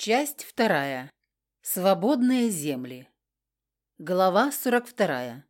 Часть вторая. Свободные земли. Глава 42.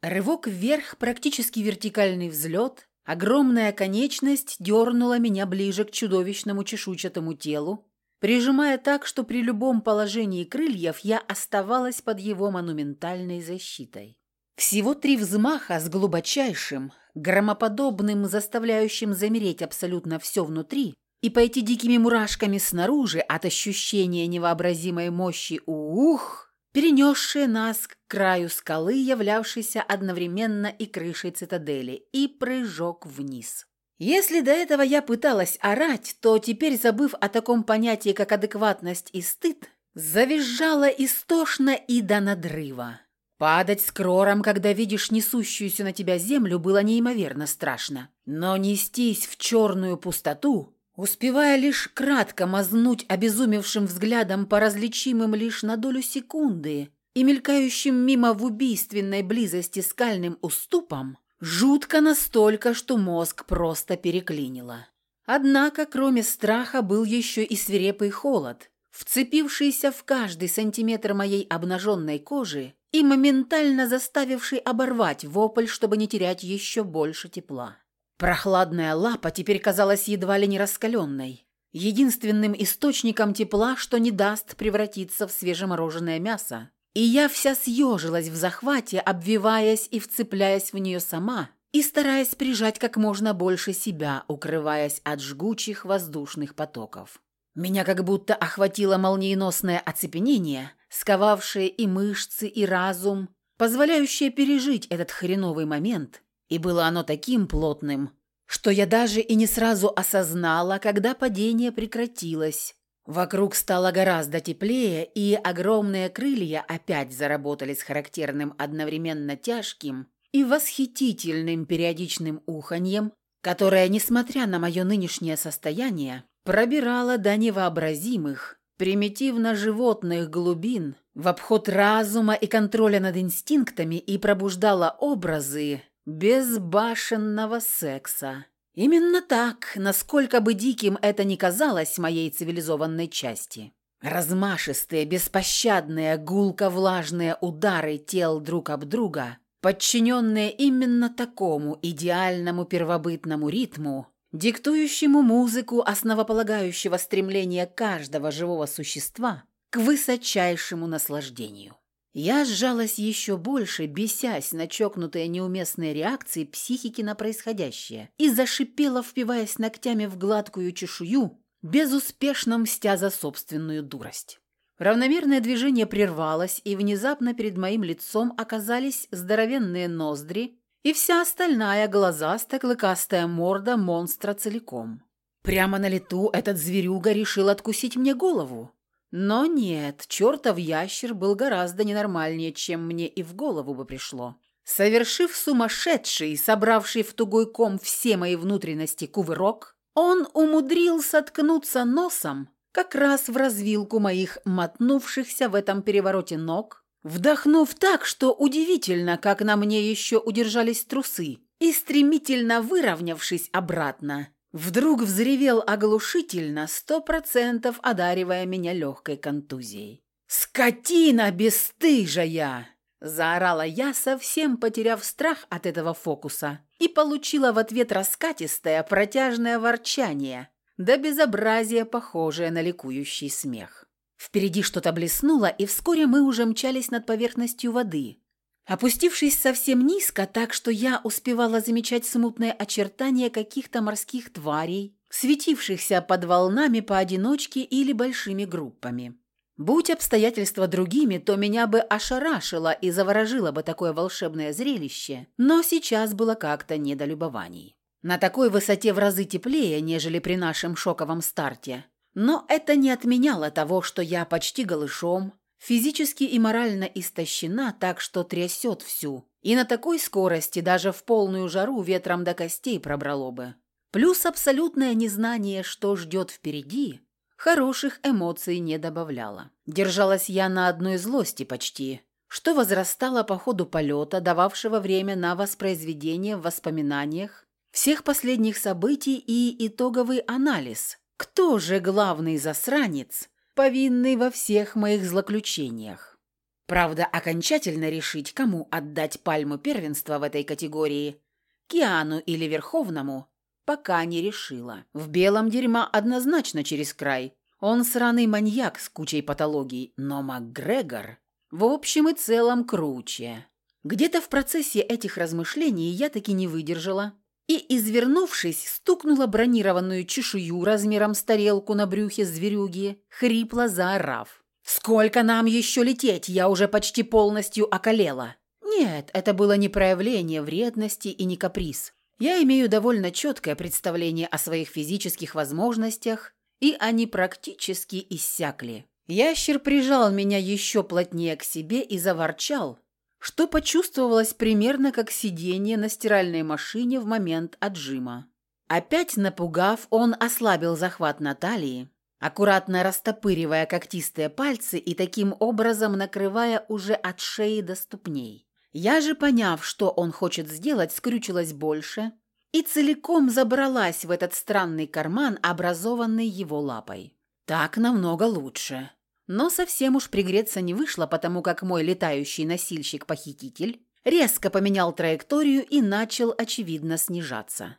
Рывок вверх, практически вертикальный взлет, огромная конечность дернула меня ближе к чудовищному чешуйчатому телу, прижимая так, что при любом положении крыльев я оставалась под его монументальной защитой. Всего три взмаха с глубочайшим, громоподобным, заставляющим замереть абсолютно все внутри, и пойти дикими мурашками снаружи от ощущения невообразимой мощи ух, перенесшие нас к краю скалы, являвшейся одновременно и крышей цитадели, и прыжок вниз. Если до этого я пыталась орать, то теперь, забыв о таком понятии, как адекватность и стыд, завизжала истошно и до надрыва. Падать с крором, когда видишь несущуюся на тебя землю, было неимоверно страшно. Но нестись в черную пустоту, успевая лишь кратко мазнуть обезумевшим взглядом по различимым лишь на долю секунды и мелькающим мимо в убийственной близости скальным уступам, жутко настолько, что мозг просто переклинило. Однако, кроме страха, был еще и свирепый холод, вцепившийся в каждый сантиметр моей обнаженной кожи и моментально заставивший оборвать вопль, чтобы не терять еще больше тепла. Прохладная лапа теперь казалась едва ли не раскаленной, единственным источником тепла, что не даст превратиться в свежемороженое мясо. И я вся съежилась в захвате, обвиваясь и вцепляясь в нее сама, и стараясь прижать как можно больше себя, укрываясь от жгучих воздушных потоков. Меня как будто охватило молниеносное оцепенение, сковавшее и мышцы, и разум, позволяющее пережить этот хреновый момент, и было оно таким плотным, что я даже и не сразу осознала, когда падение прекратилось. Вокруг стало гораздо теплее, и огромные крылья опять заработали с характерным одновременно тяжким и восхитительным периодичным уханьем, которое, несмотря на мое нынешнее состояние, пробирало до невообразимых, примитивно-животных глубин в обход разума и контроля над инстинктами и пробуждало образы, безбашенного секса. Именно так, насколько бы диким это ни казалось моей цивилизованной части. Размашистые, беспощадные, гулко-влажные удары тел друг об друга, подчиненные именно такому идеальному первобытному ритму, диктующему музыку основополагающего стремления каждого живого существа к высочайшему наслаждению. Я сжалась еще больше, бесясь на чокнутые неуместные реакции психики на происходящее, и зашипела, впиваясь ногтями в гладкую чешую, безуспешно мстя за собственную дурость. Равномерное движение прервалось, и внезапно перед моим лицом оказались здоровенные ноздри и вся остальная глазасто-клыкастая морда монстра целиком. Прямо на лету этот зверюга решил откусить мне голову. Но нет, чертов ящер был гораздо ненормальнее, чем мне и в голову бы пришло. Совершив сумасшедший, собравший в тугой ком все мои внутренности кувырок, он умудрился ткнуться носом как раз в развилку моих мотнувшихся в этом перевороте ног, вдохнув так, что удивительно, как на мне еще удержались трусы, и стремительно выровнявшись обратно, Вдруг взревел оглушительно, сто процентов одаривая меня легкой контузией. «Скотина бесстыжая!» Заорала я, совсем потеряв страх от этого фокуса, и получила в ответ раскатистое протяжное ворчание, да безобразие, похожее на ликующий смех. Впереди что-то блеснуло, и вскоре мы уже мчались над поверхностью воды, Опустившись совсем низко, так что я успевала замечать смутные очертания каких-то морских тварей, светившихся под волнами поодиночке или большими группами. Будь обстоятельства другими, то меня бы ошарашило и заворожило бы такое волшебное зрелище, но сейчас было как-то недолюбований. На такой высоте в разы теплее, нежели при нашем шоковом старте. Но это не отменяло того, что я почти голышом, Физически и морально истощена так, что трясет всю. И на такой скорости даже в полную жару ветром до костей пробрало бы. Плюс абсолютное незнание, что ждет впереди, хороших эмоций не добавляло. Держалась я на одной злости почти, что возрастало по ходу полета, дававшего время на воспроизведение в воспоминаниях всех последних событий и итоговый анализ. Кто же главный засранец, повинный во всех моих злоключениях. Правда, окончательно решить, кому отдать пальму первенства в этой категории, Киану или Верховному, пока не решила. В белом дерьма однозначно через край. Он сраный маньяк с кучей патологий, но МакГрегор в общем и целом круче. Где-то в процессе этих размышлений я таки не выдержала и, извернувшись, стукнула бронированную чешую размером с тарелку на брюхе зверюги, хрипло заорав. «Сколько нам еще лететь? Я уже почти полностью околела!» Нет, это было не проявление вредности и не каприз. Я имею довольно четкое представление о своих физических возможностях, и они практически иссякли. Ящер прижал меня еще плотнее к себе и заворчал, что почувствовалось примерно как сидение на стиральной машине в момент отжима. Опять напугав, он ослабил захват Натальи, аккуратно растопыривая когтистые пальцы и таким образом накрывая уже от шеи до ступней. Я же, поняв, что он хочет сделать, скрючилась больше и целиком забралась в этот странный карман, образованный его лапой. Так намного лучше. Но совсем уж пригреться не вышло, потому как мой летающий носильщик-похититель резко поменял траекторию и начал, очевидно, снижаться.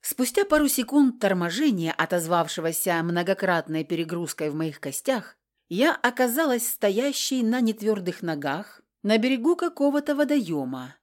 Спустя пару секунд торможения, отозвавшегося многократной перегрузкой в моих костях, я оказалась стоящей на нетвердых ногах на берегу какого-то водоема.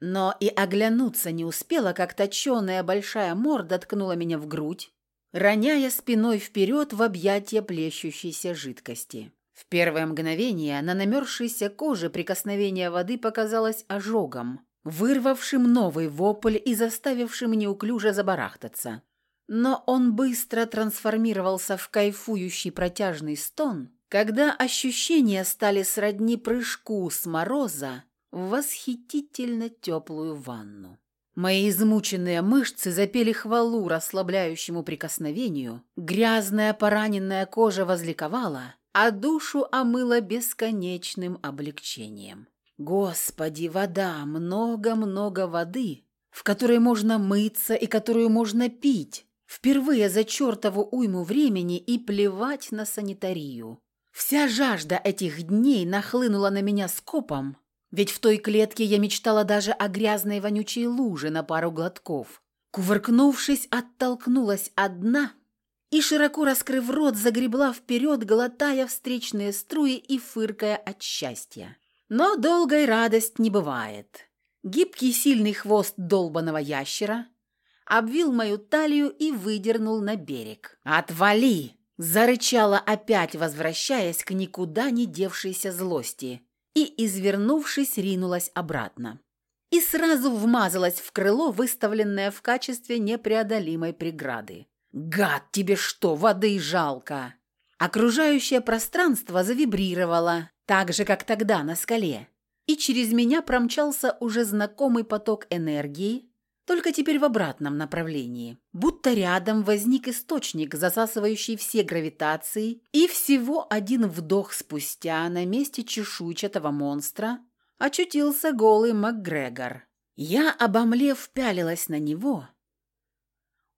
Но и оглянуться не успела, как точеная большая морда ткнула меня в грудь, роняя спиной вперед в объятия плещущейся жидкости. В первое мгновение на намерзшейся коже прикосновение воды показалось ожогом, вырвавшим новый вопль и заставившим неуклюже забарахтаться. Но он быстро трансформировался в кайфующий протяжный стон, когда ощущения стали сродни прыжку с мороза в восхитительно теплую ванну. Мои измученные мышцы запели хвалу расслабляющему прикосновению, грязная пораненная кожа возликовала, а душу омыла бесконечным облегчением. Господи, вода, много-много воды, в которой можно мыться и которую можно пить, впервые за чертову уйму времени и плевать на санитарию. Вся жажда этих дней нахлынула на меня скопом, ведь в той клетке я мечтала даже о грязной вонючей луже на пару глотков. Кувыркнувшись, оттолкнулась одна и, широко раскрыв рот, загребла вперед, глотая встречные струи и фыркая от счастья. Но долгой радость не бывает. Гибкий сильный хвост долбаного ящера обвил мою талию и выдернул на берег. «Отвали!» – зарычала опять, возвращаясь к никуда не девшейся злости – и, извернувшись, ринулась обратно. И сразу вмазалась в крыло, выставленное в качестве непреодолимой преграды. «Гад, тебе что, воды жалко?» Окружающее пространство завибрировало, так же, как тогда на скале, и через меня промчался уже знакомый поток энергии, только теперь в обратном направлении. Будто рядом возник источник, засасывающий все гравитации, и всего один вдох спустя на месте чешуйчатого монстра очутился голый МакГрегор. Я, обомлев, пялилась на него,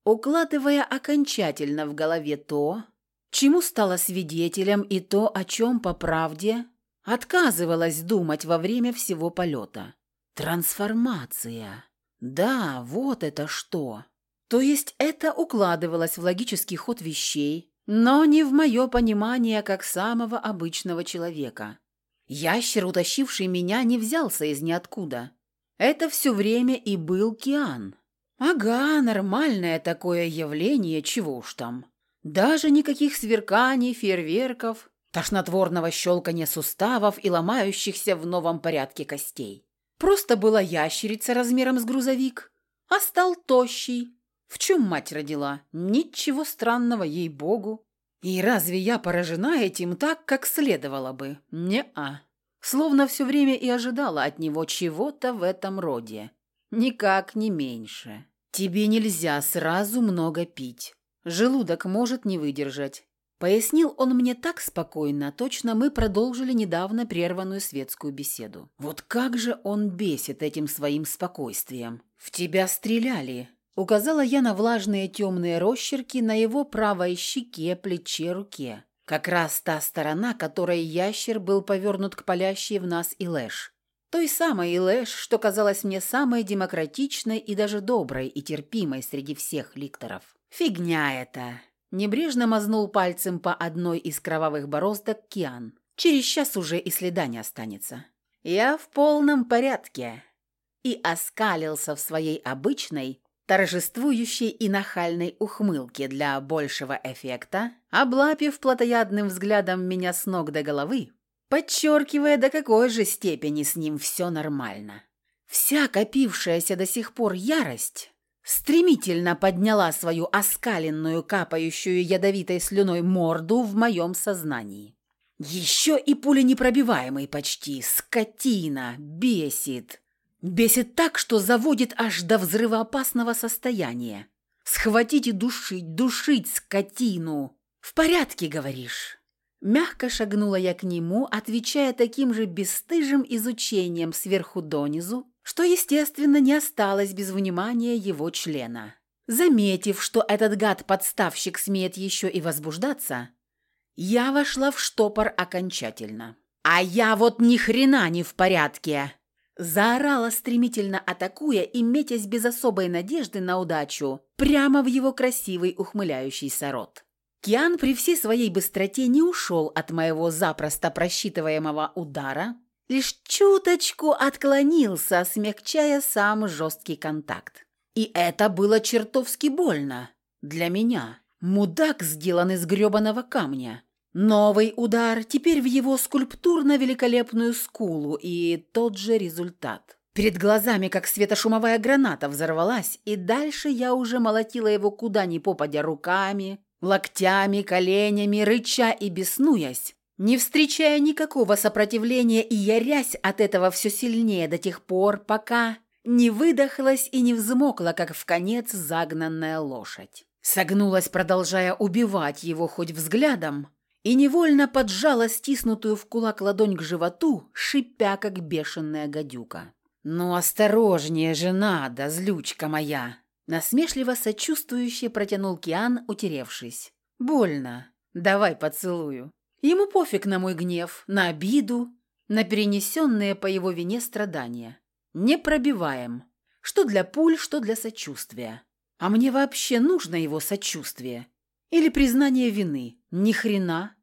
укладывая окончательно в голове то, чему стала свидетелем и то, о чем, по правде, отказывалась думать во время всего полета. Трансформация. Да, вот это что. То есть это укладывалось в логический ход вещей, но не в мое понимание как самого обычного человека. Ящер, утащивший меня, не взялся из ниоткуда. Это все время и был Киан. Ага, нормальное такое явление, чего уж там. Даже никаких сверканий, фейерверков, тошнотворного щелкания суставов и ломающихся в новом порядке костей. Просто была ящерица размером с грузовик, а стал тощий. В чем мать родила? Ничего странного, ей-богу. И разве я поражена этим так, как следовало бы? Не-а. Словно все время и ожидала от него чего-то в этом роде. Никак не меньше. Тебе нельзя сразу много пить. Желудок может не выдержать. Пояснил он мне так спокойно, точно мы продолжили недавно прерванную светскую беседу. Вот как же он бесит этим своим спокойствием. «В тебя стреляли», — указала я на влажные темные росчерки на его правой щеке, плече, руке. Как раз та сторона, которой ящер был повернут к палящей в нас Илэш. Той самой Илэш, что казалась мне самой демократичной и даже доброй и терпимой среди всех ликторов. «Фигня это!» Небрежно мазнул пальцем по одной из кровавых бороздок Киан. «Через час уже и следа не останется». «Я в полном порядке», и оскалился в своей обычной, торжествующей и нахальной ухмылке для большего эффекта, облапив плотоядным взглядом меня с ног до головы, подчеркивая, до какой же степени с ним все нормально. Вся копившаяся до сих пор ярость стремительно подняла свою оскаленную, капающую ядовитой слюной морду в моем сознании. Еще и пуленепробиваемый почти, скотина, бесит. Бесит так, что заводит аж до взрывоопасного состояния. Схватить и душить, душить скотину. В порядке, говоришь? Мягко шагнула я к нему, отвечая таким же бесстыжим изучением сверху донизу, что, естественно, не осталось без внимания его члена. Заметив, что этот гад-подставщик смеет еще и возбуждаться, я вошла в штопор окончательно. «А я вот ни хрена не в порядке!» Заорала, стремительно атакуя и метясь без особой надежды на удачу, прямо в его красивый ухмыляющийся рот. Киан при всей своей быстроте не ушел от моего запросто просчитываемого удара, лишь чуточку отклонился, смягчая сам жесткий контакт. И это было чертовски больно. Для меня. Мудак сделан из гребаного камня. Новый удар, теперь в его скульптурно-великолепную скулу, и тот же результат. Перед глазами, как светошумовая граната, взорвалась, и дальше я уже молотила его куда ни попадя руками, локтями, коленями, рыча и беснуясь, не встречая никакого сопротивления и ярясь от этого все сильнее до тех пор, пока не выдохлась и не взмокла, как в конец загнанная лошадь. Согнулась, продолжая убивать его хоть взглядом, и невольно поджала стиснутую в кулак ладонь к животу, шипя, как бешеная гадюка. «Ну, осторожнее же надо, злючка моя!» Насмешливо сочувствующе протянул Киан, утеревшись. «Больно. Давай поцелую». Ему пофиг на мой гнев, на обиду, на перенесенные по его вине страдания. Не пробиваем. Что для пуль, что для сочувствия. А мне вообще нужно его сочувствие. Или признание вины. Ни хрена.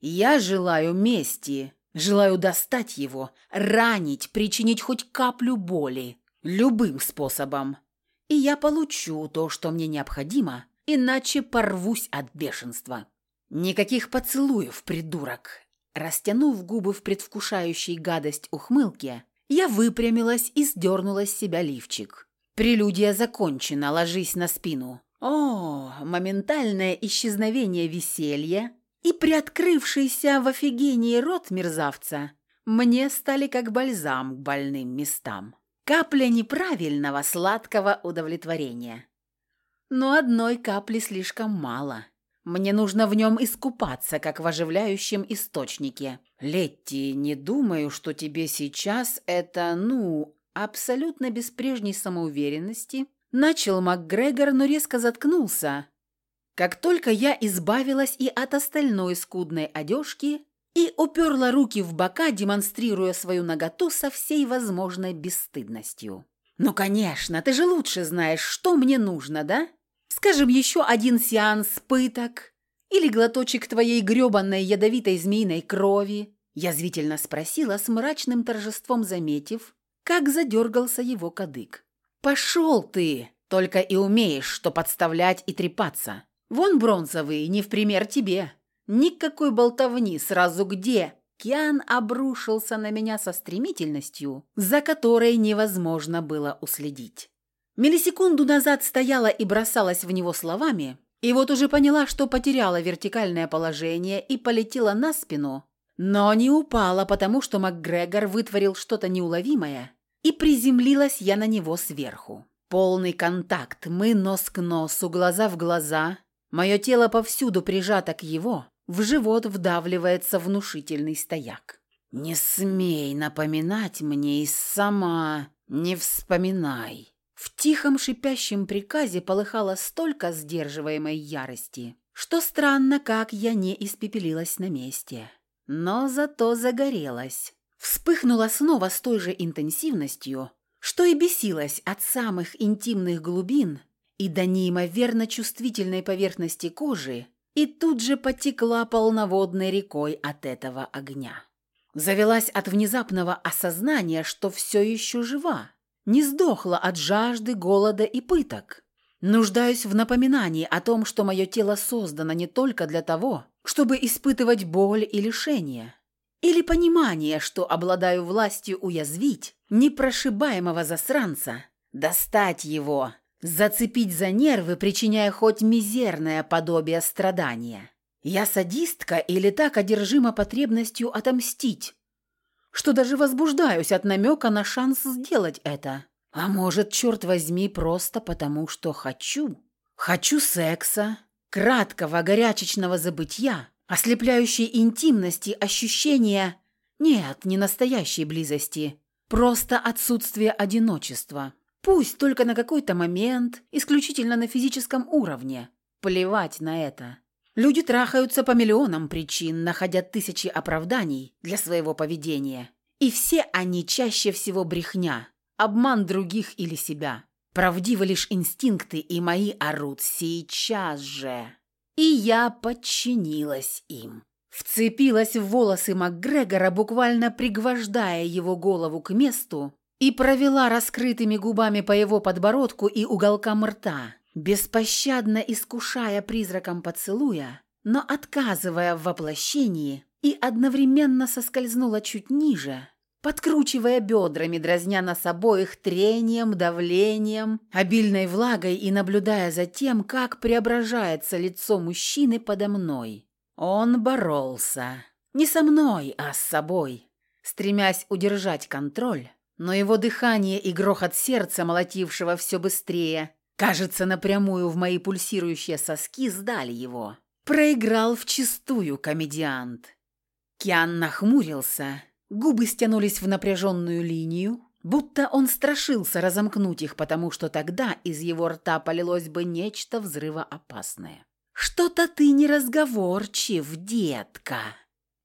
Я желаю мести. Желаю достать его, ранить, причинить хоть каплю боли. Любым способом. И я получу то, что мне необходимо, иначе порвусь от бешенства. Никаких поцелуев, придурок. Растянув губы в предвкушающей гадость ухмылке, я выпрямилась и сдернула с себя лифчик. Прелюдия закончена, ложись на спину. О, моментальное исчезновение веселья и приоткрывшийся в офигении рот мерзавца мне стали как бальзам к больным местам. Капля неправильного сладкого удовлетворения. Но одной капли слишком мало. Мне нужно в нем искупаться, как в оживляющем источнике. Летти, не думаю, что тебе сейчас это, ну, абсолютно без прежней самоуверенности Начал МакГрегор, но резко заткнулся. Как только я избавилась и от остальной скудной одежки, и уперла руки в бока, демонстрируя свою наготу со всей возможной бесстыдностью. «Ну, конечно, ты же лучше знаешь, что мне нужно, да? Скажем, еще один сеанс пыток или глоточек твоей гребанной ядовитой змеиной крови?» Язвительно спросила с мрачным торжеством, заметив, как задергался его кадык. «Пошел ты! Только и умеешь, что подставлять и трепаться. Вон бронзовый, не в пример тебе. Никакой болтовни, сразу где?» Киан обрушился на меня со стремительностью, за которой невозможно было уследить. Миллисекунду назад стояла и бросалась в него словами, и вот уже поняла, что потеряла вертикальное положение и полетела на спину, но не упала, потому что МакГрегор вытворил что-то неуловимое, и приземлилась я на него сверху. Полный контакт, мы нос к носу, глаза в глаза. Мое тело повсюду прижато к его, в живот вдавливается внушительный стояк. «Не смей напоминать мне и сама не вспоминай». В тихом шипящем приказе полыхало столько сдерживаемой ярости, что странно, как я не испепелилась на месте. Но зато загорелась. Вспыхнула снова с той же интенсивностью, что и бесилась от самых интимных глубин и до неимоверно чувствительной поверхности кожи, и тут же потекла полноводной рекой от этого огня. Завелась от внезапного осознания, что все еще жива, не сдохла от жажды, голода и пыток. Нуждаюсь в напоминании о том, что мое тело создано не только для того, чтобы испытывать боль и лишение, или понимание, что обладаю властью уязвить непрошибаемого засранца, достать его, зацепить за нервы, причиняя хоть мизерное подобие страдания. Я садистка или так одержима потребностью отомстить, что даже возбуждаюсь от намека на шанс сделать это. А может, черт возьми, просто потому, что хочу. Хочу секса, краткого горячечного забытья, ослепляющей интимности, ощущения... Нет, не настоящей близости, просто отсутствие одиночества. Пусть только на какой-то момент, исключительно на физическом уровне. Плевать на это. Люди трахаются по миллионам причин, находя тысячи оправданий для своего поведения. И все они чаще всего брехня, обман других или себя. Правдивы лишь инстинкты, и мои орут сейчас же. И я подчинилась им. Вцепилась в волосы МакГрегора, буквально пригвождая его голову к месту, и провела раскрытыми губами по его подбородку и уголкам рта, беспощадно искушая призраком поцелуя, но отказывая в воплощении и одновременно соскользнула чуть ниже, подкручивая бедрами, дразня нас обоих трением, давлением, обильной влагой и наблюдая за тем, как преображается лицо мужчины подо мной. Он боролся. Не со мной, а с собой, стремясь удержать контроль, но его дыхание и грохот сердца, молотившего все быстрее, кажется, напрямую в мои пульсирующие соски сдали его. Проиграл вчистую комедиант. Киан нахмурился, губы стянулись в напряженную линию, будто он страшился разомкнуть их, потому что тогда из его рта полилось бы нечто взрывоопасное. «Что-то ты неразговорчив, детка!»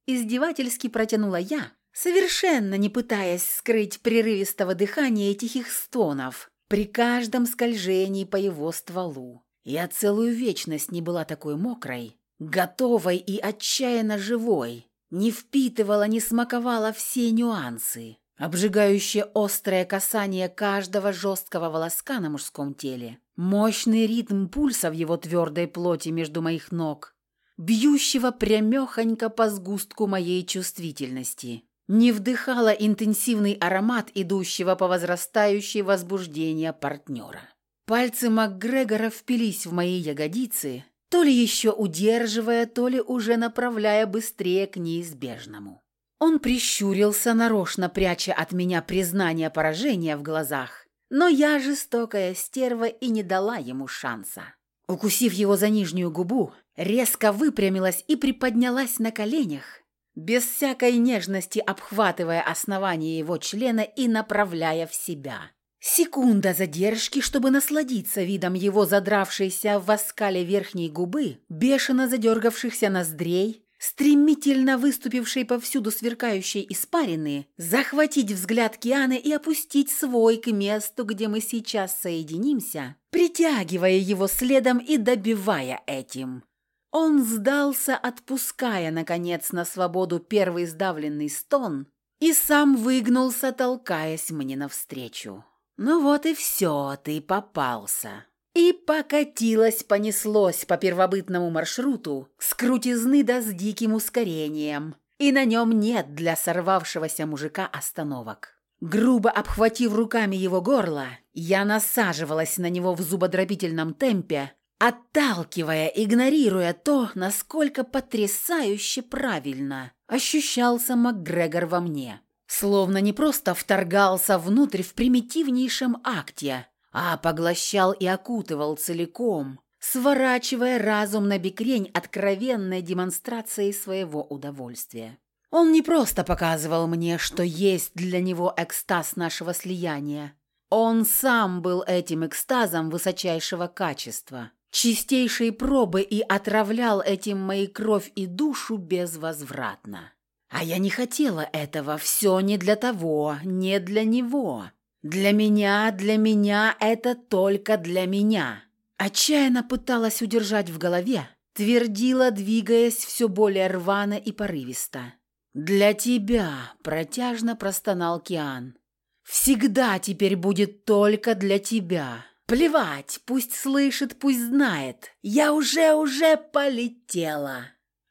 Издевательски протянула я, совершенно не пытаясь скрыть прерывистого дыхания и тихих стонов при каждом скольжении по его стволу. Я целую вечность не была такой мокрой, готовой и отчаянно живой, не впитывала, не смаковала все нюансы, обжигающее острое касание каждого жесткого волоска на мужском теле, мощный ритм пульса в его твердой плоти между моих ног, бьющего прямехонько по сгустку моей чувствительности не вдыхала интенсивный аромат идущего по возрастающей возбуждения партнера. Пальцы МакГрегора впились в мои ягодицы, то ли еще удерживая, то ли уже направляя быстрее к неизбежному. Он прищурился, нарочно пряча от меня признание поражения в глазах, но я жестокая стерва и не дала ему шанса. Укусив его за нижнюю губу, резко выпрямилась и приподнялась на коленях, без всякой нежности обхватывая основание его члена и направляя в себя. Секунда задержки, чтобы насладиться видом его задравшейся в оскале верхней губы, бешено задергавшихся ноздрей, стремительно выступившей повсюду сверкающей испарины, захватить взгляд Кианы и опустить свой к месту, где мы сейчас соединимся, притягивая его следом и добивая этим. Он сдался, отпуская, наконец, на свободу первый сдавленный стон и сам выгнулся, толкаясь мне навстречу. «Ну вот и все, ты попался». И покатилась, понеслось по первобытному маршруту с крутизны да с диким ускорением. И на нем нет для сорвавшегося мужика остановок. Грубо обхватив руками его горло, я насаживалась на него в зубодробительном темпе, отталкивая, игнорируя то, насколько потрясающе правильно ощущался МакГрегор во мне. Словно не просто вторгался внутрь в примитивнейшем акте, а поглощал и окутывал целиком, сворачивая разум на бекрень откровенной демонстрацией своего удовольствия. Он не просто показывал мне, что есть для него экстаз нашего слияния. Он сам был этим экстазом высочайшего качества чистейшей пробы и отравлял этим мои кровь и душу безвозвратно. А я не хотела этого, все не для того, не для него. Для меня, для меня, это только для меня. Отчаянно пыталась удержать в голове, твердила, двигаясь все более рвано и порывисто. «Для тебя», – протяжно простонал Киан. «Всегда теперь будет только для тебя. Плевать, пусть слышит, пусть знает. Я уже-уже полетела».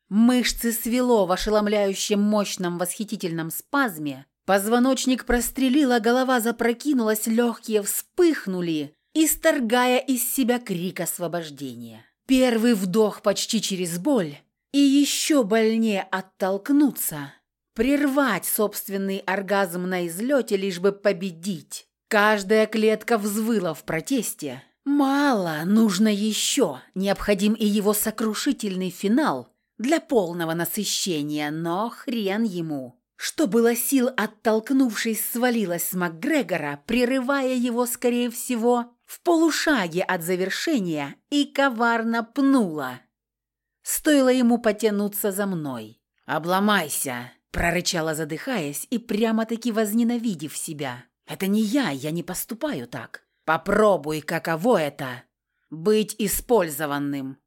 Мышцы свело в ошеломляющем мощном восхитительном спазме. Позвоночник прострелила, голова запрокинулась, легкие вспыхнули, исторгая из себя крик освобождения. Первый вдох почти через боль, и еще больнее оттолкнуться, прервать собственный оргазм на излете, лишь бы победить. Каждая клетка взвыла в протесте. Мало, нужно еще. Необходим и его сокрушительный финал для полного насыщения, но хрен ему. Что было сил, оттолкнувшись, свалилась с МакГрегора, прерывая его, скорее всего, в полушаге от завершения и коварно пнула. Стоило ему потянуться за мной. «Обломайся!» – прорычала, задыхаясь и прямо-таки возненавидев себя. «Это не я, я не поступаю так. Попробуй, каково это – быть использованным.